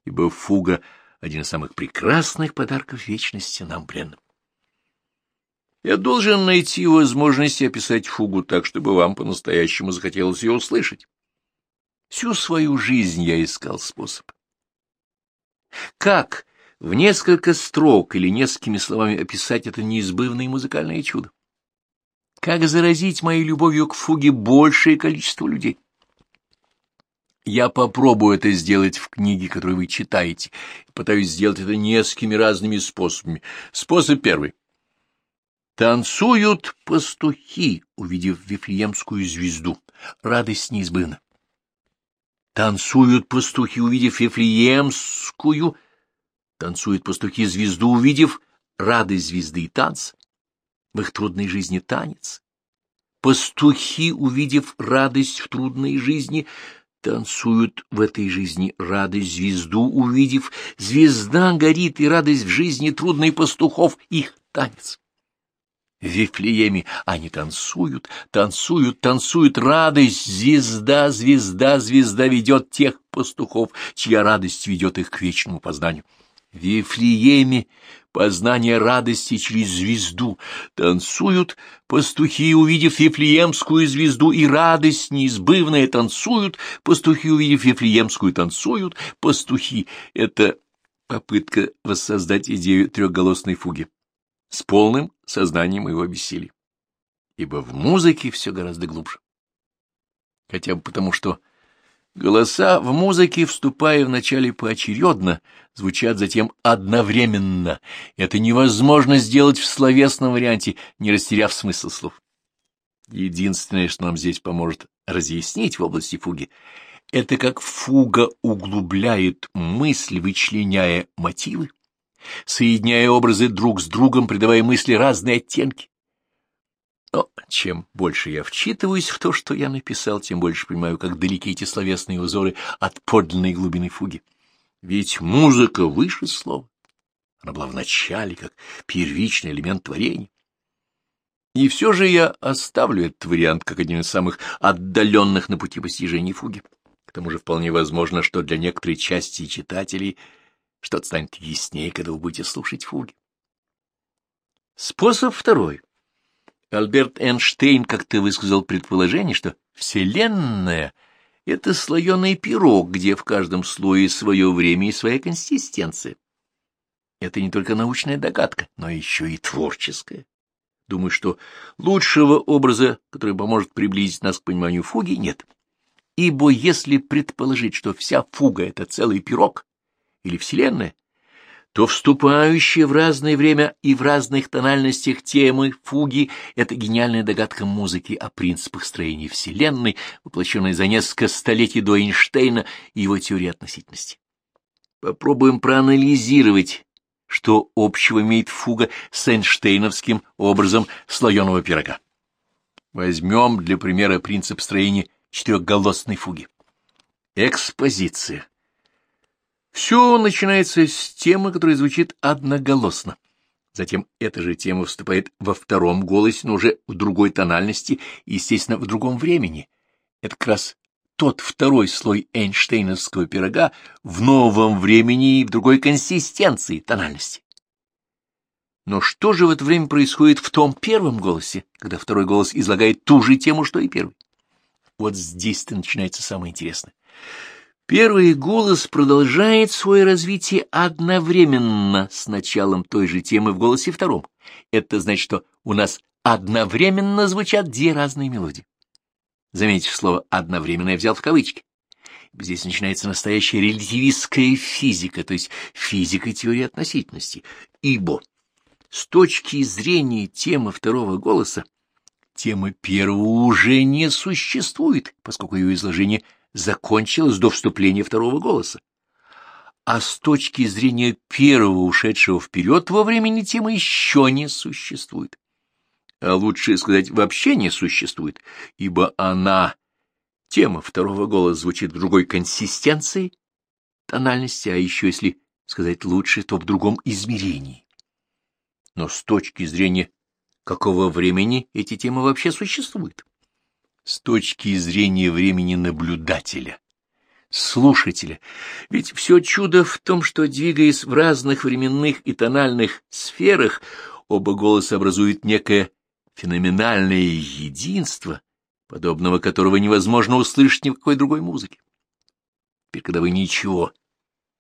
Ибо фуга — один из самых прекрасных подарков вечности нам, бренным. Я должен найти возможность описать фугу так, чтобы вам по-настоящему захотелось ее услышать. Всю свою жизнь я искал способ. Как в несколько строк или несколькими словами описать это неизбывное музыкальное чудо? Как заразить моей любовью к фуге большее количество людей? Я попробую это сделать в книге, которую вы читаете. Пытаюсь сделать это несколькими разными способами. Способ первый. Танцуют пастухи, увидев Вифлеемскую звезду. Радость неизбывна. Танцуют пастухи, увидев Вифлеемскую, танцуют пастухи звезду, увидев радость звезды и танц. В их трудной жизни танец. Пастухи, увидев радость в трудной жизни, танцуют в этой жизни радость звезду, увидев, звезда горит, и радость в жизни трудной пастухов — их танец. В Вифлееме они танцуют, танцуют, танцуют, радость, звезда, звезда, звезда ведет тех пастухов, чья радость ведет их к вечному познанию. В Вифлееме познание радости через звезду. Танцуют пастухи, увидев Вифлеемскую звезду, и радость неизбывная танцуют, пастухи, увидев Вифлеемскую, танцуют, пастухи. Это попытка воссоздать идею трехголосной фуги с полным сознанием моего бессилия. Ибо в музыке все гораздо глубже. Хотя бы потому, что голоса в музыке, вступая вначале поочередно, звучат затем одновременно. Это невозможно сделать в словесном варианте, не растеряв смысл слов. Единственное, что нам здесь поможет разъяснить в области фуги, это как фуга углубляет мысль, вычленяя мотивы, соединяя образы друг с другом, придавая мысли разные оттенки. Но чем больше я вчитываюсь в то, что я написал, тем больше понимаю, как далеки эти словесные узоры от подлинной глубины фуги. Ведь музыка выше слова. Она была в как первичный элемент творения. И все же я оставлю этот вариант как один из самых отдаленных на пути постижения фуги. К тому же вполне возможно, что для некоторой части читателей — что-то станет яснее, когда вы будете слушать фуги. Способ второй. Альберт Эйнштейн как-то высказал предположение, что Вселенная — это слоеный пирог, где в каждом слое свое время и своя консистенция. Это не только научная догадка, но еще и творческая. Думаю, что лучшего образа, который поможет приблизить нас к пониманию фуги, нет. Ибо если предположить, что вся фуга — это целый пирог, или Вселенная, то вступающие в разное время и в разных тональностях темы фуги — это гениальная догадка музыки о принципах строения Вселенной, воплощенной за несколько столетий до Эйнштейна и его теории относительности. Попробуем проанализировать, что общего имеет фуга с Эйнштейновским образом слоеного пирога. Возьмем для примера принцип строения четырехголосной фуги. Экспозиция. Все начинается с темы, которая звучит одноголосно. Затем эта же тема вступает во втором голосе, но уже в другой тональности естественно, в другом времени. Это как раз тот второй слой Эйнштейновского пирога в новом времени и в другой консистенции тональности. Но что же в это время происходит в том первом голосе, когда второй голос излагает ту же тему, что и первый? Вот здесь-то начинается самое интересное. Первый голос продолжает свое развитие одновременно с началом той же темы в голосе втором. Это значит, что у нас одновременно звучат две разные мелодии. Заметьте, слово «одновременно» я взял в кавычки. Здесь начинается настоящая релятивистская физика, то есть физика теории относительности. Ибо с точки зрения темы второго голоса, тема первого уже не существует, поскольку ее изложение – закончилась до вступления второго голоса. А с точки зрения первого, ушедшего вперед во времени, темы еще не существует. А лучше сказать, вообще не существует, ибо она, тема второго голоса, звучит в другой консистенции, тональности, а еще, если сказать лучше, то в другом измерении. Но с точки зрения какого времени эти темы вообще существуют? С точки зрения времени наблюдателя, слушателя. Ведь все чудо в том, что, двигаясь в разных временных и тональных сферах, оба голоса образуют некое феноменальное единство, подобного которого невозможно услышать ни в какой другой музыке. Теперь, когда вы ничего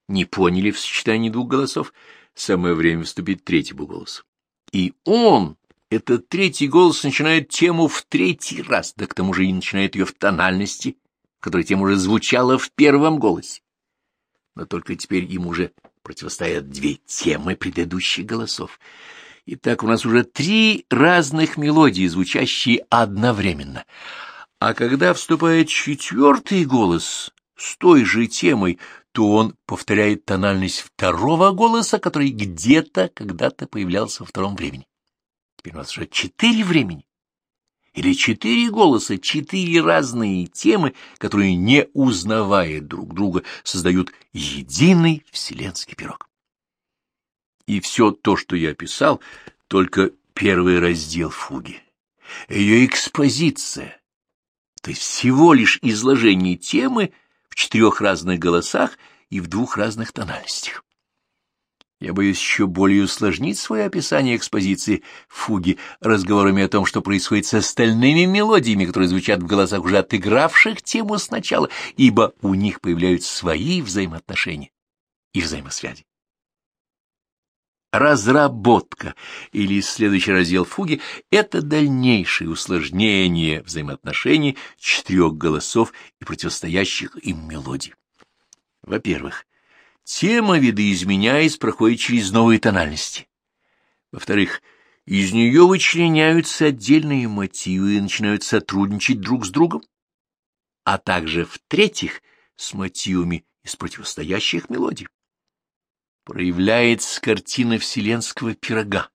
не поняли в сочетании двух голосов, самое время вступить третьему голосу. И он этот третий голос начинает тему в третий раз, да к тому же и начинает ее в тональности, в которой тема уже звучала в первом голосе. Но только теперь ему уже противостоят две темы предыдущих голосов. Итак, у нас уже три разных мелодии, звучащие одновременно. А когда вступает четвертый голос с той же темой, то он повторяет тональность второго голоса, который где-то когда-то появлялся во втором времени. Теперь у нас уже четыре времени. Или четыре голоса, четыре разные темы, которые, не узнавая друг друга, создают единый вселенский пирог. И все то, что я описал, только первый раздел фуги. Ее экспозиция, то есть всего лишь изложение темы в четырех разных голосах и в двух разных тональностях. Я боюсь еще более усложнить свое описание экспозиции фуги разговорами о том, что происходит с остальными мелодиями, которые звучат в голосах уже отыгравших тему сначала, ибо у них появляются свои взаимоотношения и взаимосвязи. Разработка или следующий раздел фуги — это дальнейшее усложнение взаимоотношений четырех голосов и противостоящих им мелодий. Во-первых, Тема, видоизменяясь, проходит через новые тональности. Во-вторых, из нее вычленяются отдельные мотивы и начинают сотрудничать друг с другом. А также, в-третьих, с мотивами из противостоящих мелодий. Проявляется картина вселенского пирога.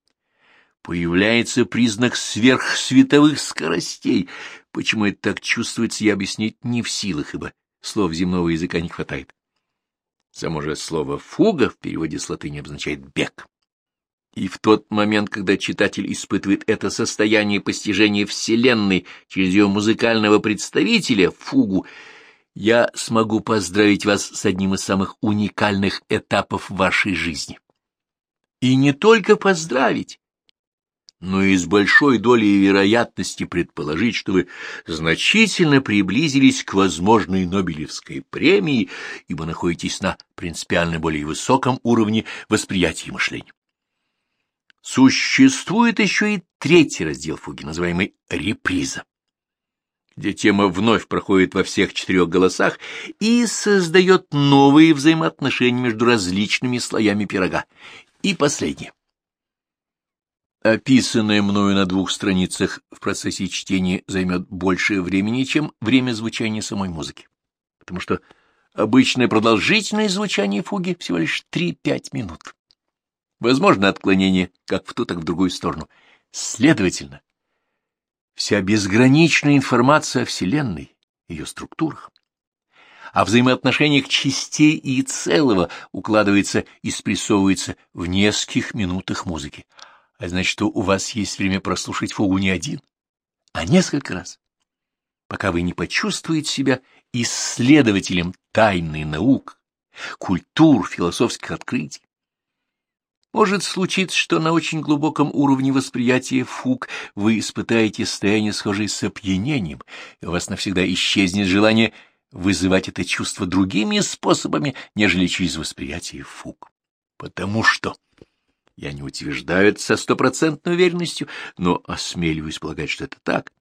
Появляется признак сверхсветовых скоростей. Почему это так чувствуется, я объяснить не в силах, ибо слов земного языка не хватает. Само же слово «фуга» в переводе с латыни обозначает «бег». И в тот момент, когда читатель испытывает это состояние постижения Вселенной через ее музыкального представителя, фугу, я смогу поздравить вас с одним из самых уникальных этапов вашей жизни. И не только поздравить, но и с большой долей вероятности предположить, что вы значительно приблизились к возможной Нобелевской премии, ибо находитесь на принципиально более высоком уровне восприятия и мышления. Существует еще и третий раздел фуги, называемый реприза. где тема вновь проходит во всех четырех голосах и создает новые взаимоотношения между различными слоями пирога. И последнее. Описанное мною на двух страницах в процессе чтения займет большее времени, чем время звучания самой музыки, потому что обычное продолжительное звучание фуги всего лишь 3-5 минут. Возможно отклонение как в ту, так в другую сторону. Следовательно, вся безграничная информация о Вселенной, ее структурах, о взаимоотношениях частей и целого укладывается и спрессовывается в нескольких минутах музыки, а значит, у вас есть время прослушать фугу не один, а несколько раз, пока вы не почувствуете себя исследователем тайны наук, культур, философских открытий. Может случиться, что на очень глубоком уровне восприятия фуг вы испытаете состояние, схожее с опьянением, и у вас навсегда исчезнет желание вызывать это чувство другими способами, нежели через восприятие фуг. Потому что, я не утверждаю это со стопроцентной уверенностью, но осмеливаюсь полагать, что это так,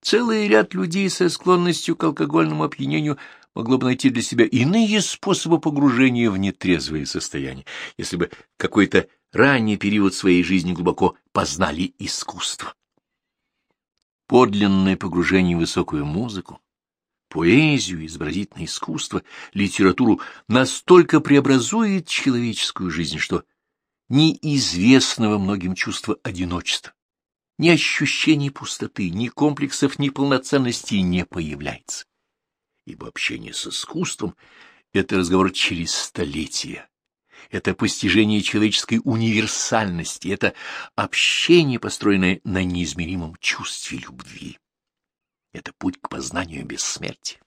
целый ряд людей со склонностью к алкогольному опьянению могло бы найти для себя иные способы погружения в нетрезвое состояние, если бы какой-то ранний период своей жизни глубоко познали искусство. Подлинное погружение в высокую музыку, поэзию, изобразительное искусство, литературу настолько преобразует человеческую жизнь, что неизвестного многим чувства одиночества, ни ощущений пустоты, ни комплексов неполноценности не появляется ибо общение с искусством — это разговор через столетия, это постижение человеческой универсальности, это общение, построенное на неизмеримом чувстве любви. Это путь к познанию бессмертия.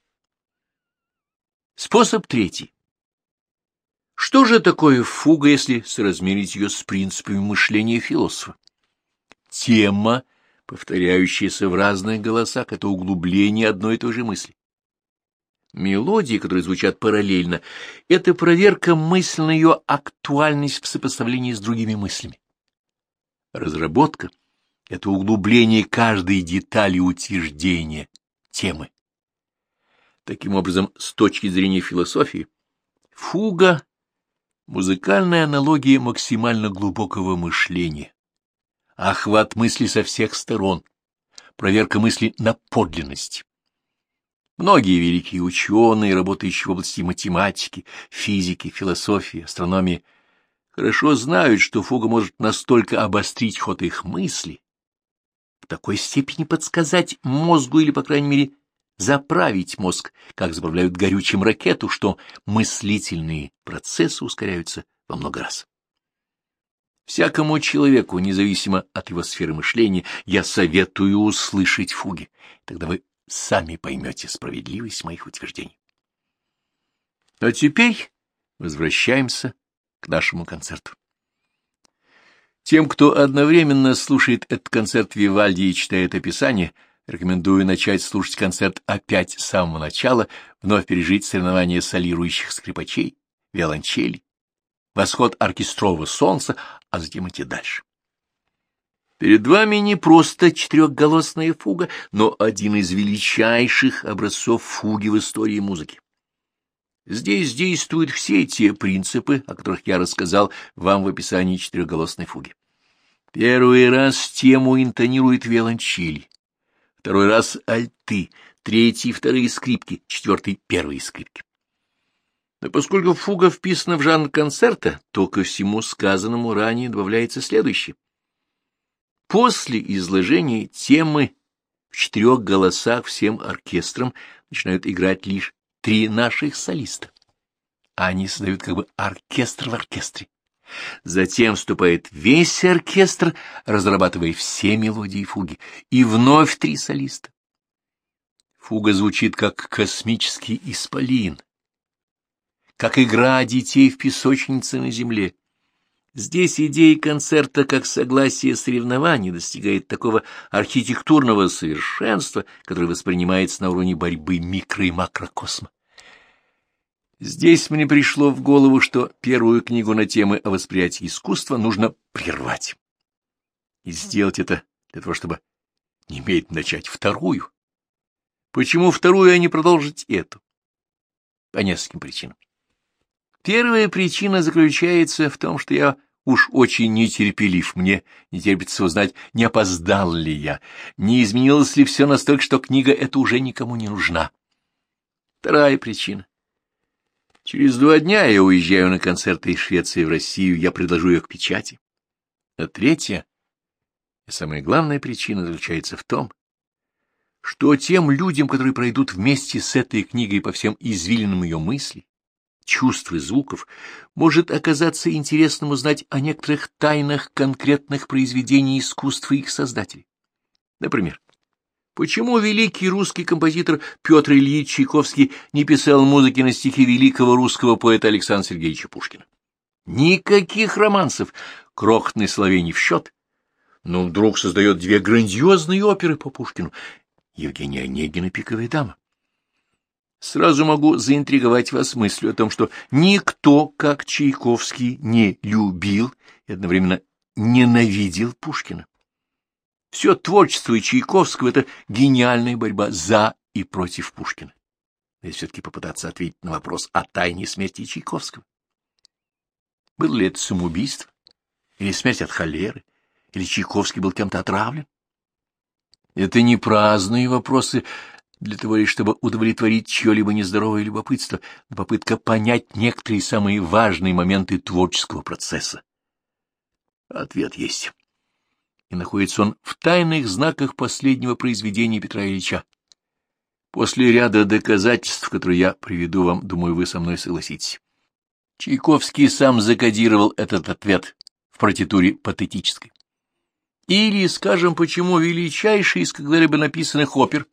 Способ третий. Что же такое фуга, если соразмерить ее с принципами мышления философа? Тема, повторяющаяся в разных голосах, это углубление одной и той же мысли. Мелодии, которые звучат параллельно, — это проверка мысли на ее актуальность в сопоставлении с другими мыслями. Разработка — это углубление каждой детали утверждения темы. Таким образом, с точки зрения философии, фуга — музыкальная аналогия максимально глубокого мышления, охват мысли со всех сторон, проверка мысли на подлинность. Многие великие ученые, работающие в области математики, физики, философии, астрономии, хорошо знают, что фуга может настолько обострить ход их мысли, в такой степени подсказать мозгу или, по крайней мере, заправить мозг, как заправляют горючим ракету, что мыслительные процессы ускоряются во много раз. Всякому человеку, независимо от его сферы мышления, я советую услышать фуги. Тогда вы сами поймете справедливость моих утверждений. А теперь возвращаемся к нашему концерту. Тем, кто одновременно слушает этот концерт Вивальди и читает описание, рекомендую начать слушать концерт опять с самого начала, вновь пережить соревнования солирующих скрипачей, виолончелей, восход оркестрового солнца, а затем идти дальше. Перед вами не просто четырехголосная фуга, но один из величайших образцов фуги в истории музыки. Здесь действуют все те принципы, о которых я рассказал вам в описании четырехголосной фуги. Первый раз тему интонирует виолончели, второй раз альты, третий — вторые скрипки, четвертый — первые скрипки. Но поскольку фуга вписана в жанр концерта, то ко всему сказанному ранее добавляется следующее — После изложения темы в четырех голосах всем оркестром начинают играть лишь три наших солиста. Они создают как бы оркестр в оркестре. Затем вступает весь оркестр, разрабатывая все мелодии фуги, и вновь три солиста. Фуга звучит как космический исполин, как игра детей в песочнице на земле. Здесь идея концерта как согласие соревнований достигает такого архитектурного совершенства, которое воспринимается на уровне борьбы микро- и макрокосма. Здесь мне пришло в голову, что первую книгу на темы о восприятии искусства нужно прервать. И сделать это для того, чтобы не иметь начать вторую, Почему вторую, а не продолжить эту? По нескольким причинам. Первая причина заключается в том, что я уж очень нетерпелив. Мне не терпится узнать, не опоздал ли я, не изменилось ли все настолько, что книга эта уже никому не нужна. Вторая причина. Через два дня я уезжаю на концерты из Швеции в Россию, я предложу ее к печати. А третья, и самая главная причина заключается в том, что тем людям, которые пройдут вместе с этой книгой по всем извилинам ее мыслей, чувств и звуков, может оказаться интересным узнать о некоторых тайнах конкретных произведений искусства их создателей. Например, почему великий русский композитор Петр Ильич Чайковский не писал музыки на стихи великого русского поэта Александра Сергеевича Пушкина? Никаких романсов, крохотный словений в счет, но вдруг создает две грандиозные оперы по Пушкину Евгения Онегина «Пиковая дама». Сразу могу заинтриговать вас мыслью о том, что никто, как Чайковский, не любил и одновременно ненавидел Пушкина. Все творчество Чайковского — это гениальная борьба за и против Пушкина. Если все-таки попытаться ответить на вопрос о тайне смерти Чайковского. Было ли это самоубийство? Или смерть от холеры? Или Чайковский был кем-то отравлен? Это не праздные вопросы для того лишь, чтобы удовлетворить чье-либо нездоровое любопытство, но попытка понять некоторые самые важные моменты творческого процесса. Ответ есть. И находится он в тайных знаках последнего произведения Петра Ильича. После ряда доказательств, которые я приведу вам, думаю, вы со мной согласитесь. Чайковский сам закодировал этот ответ в партитуре патетической. Или, скажем, почему величайший из когда-либо написанных опер,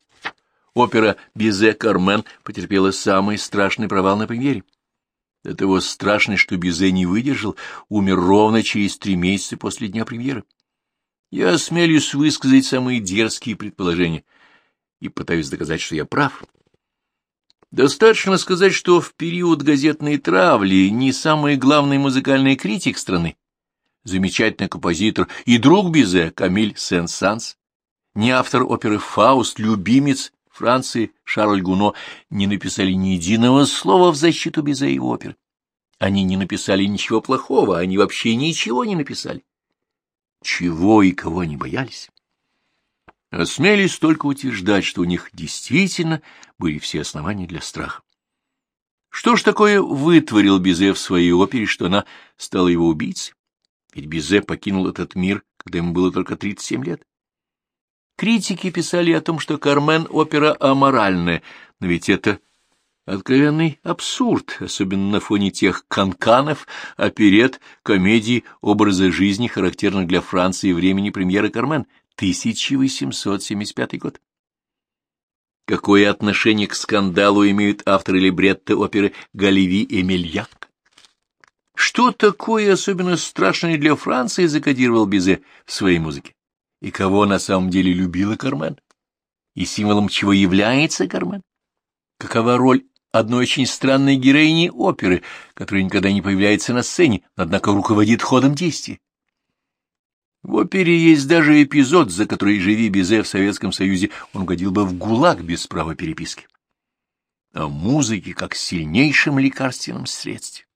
опера «Бизе Кармен» потерпела самый страшный провал на премьере. До того страшный, что Бизе не выдержал, умер ровно через три месяца после дня премьеры. Я осмелюсь высказать самые дерзкие предположения и пытаюсь доказать, что я прав. Достаточно сказать, что в период газетной травли не самый главный музыкальный критик страны, замечательный композитор и друг Бизе Камиль Сен-Санс, не автор оперы «Фауст», любимец Франции Шарль Гуно, не написали ни единого слова в защиту Бизе и оперы. Они не написали ничего плохого, они вообще ничего не написали. Чего и кого они боялись? Осмелись только утверждать, что у них действительно были все основания для страха. Что ж такое вытворил Бизе в своей опере, что она стала его убийцей? Ведь Бизе покинул этот мир, когда ему было только 37 лет. Критики писали о том, что «Кармен» — опера аморальная, но ведь это откровенный абсурд, особенно на фоне тех канканов, оперет, комедий, образа жизни, характерных для Франции времени премьеры «Кармен» 1875 год. Какое отношение к скандалу имеют авторы либретто оперы Галиви и Мельяк? Что такое особенно страшное для Франции закодировал Бизе в своей музыке? И кого на самом деле любила Кармен? И символом чего является Кармен? Какова роль одной очень странной героини оперы, которая никогда не появляется на сцене, однако руководит ходом действия? В опере есть даже эпизод, за который живи Бизе в Советском Союзе, он угодил бы в ГУЛАГ без права переписки. О музыке как сильнейшем лекарственном средстве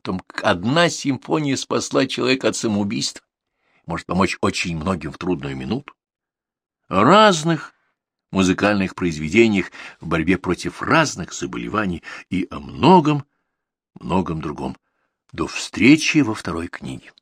о том, как одна симфония спасла человека от самоубийства, может помочь очень многим в трудную минуту, разных музыкальных произведениях в борьбе против разных заболеваний и о многом, многом другом. До встречи во второй книге.